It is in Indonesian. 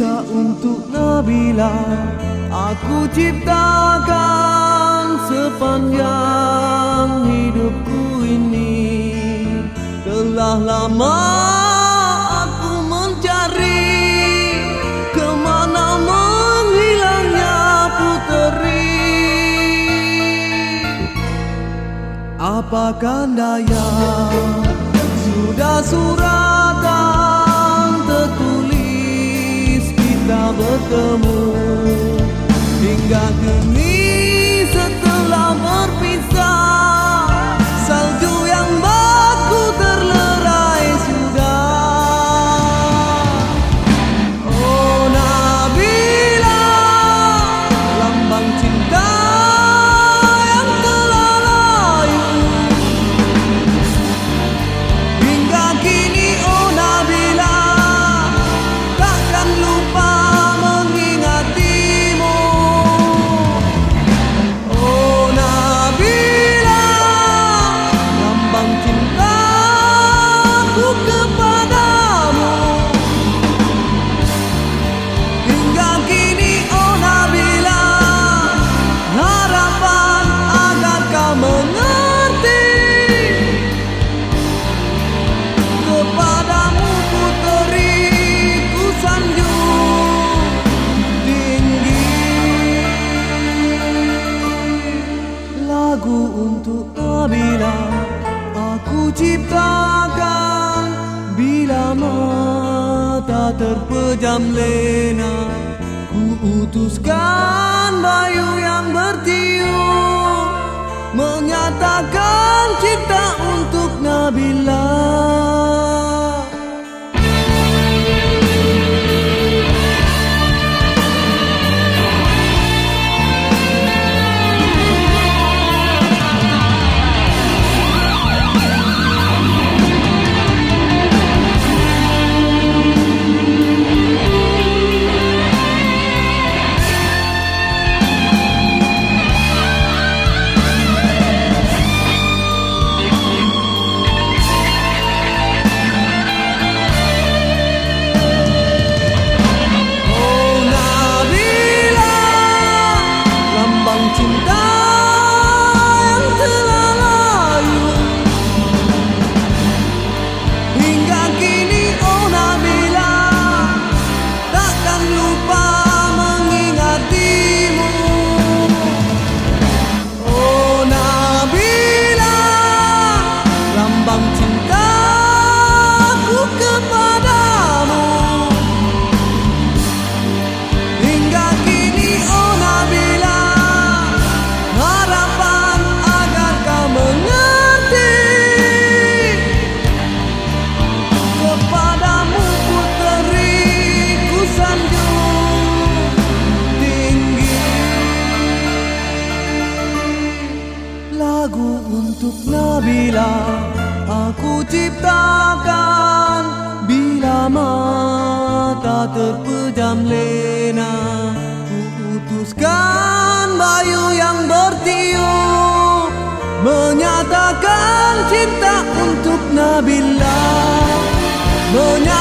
cinta untuk Nabila. Aku ciptakan sepanjang hidupku ini. Telah lama aku mencari Ke mana menghilangnya puteri. Apakah daya Sudah suratan 的梦，应该和你。Untuk Nabila Aku ciptakan. Bila mata terpejam lena Ku utuskan bayu yang bertiup. Menyatakan cinta untuk Nabila cintaku kepadamu. Hingga kini oh Nabila Harapan agar kau mengerti Kepadamu puteri ku sanjung tinggi. Lagu untuk Nabila Aku ciptakan Bila mata terpejam lena Ku utuskan bayu yang bertiup Menyatakan cinta untuk Nabila Menyatakan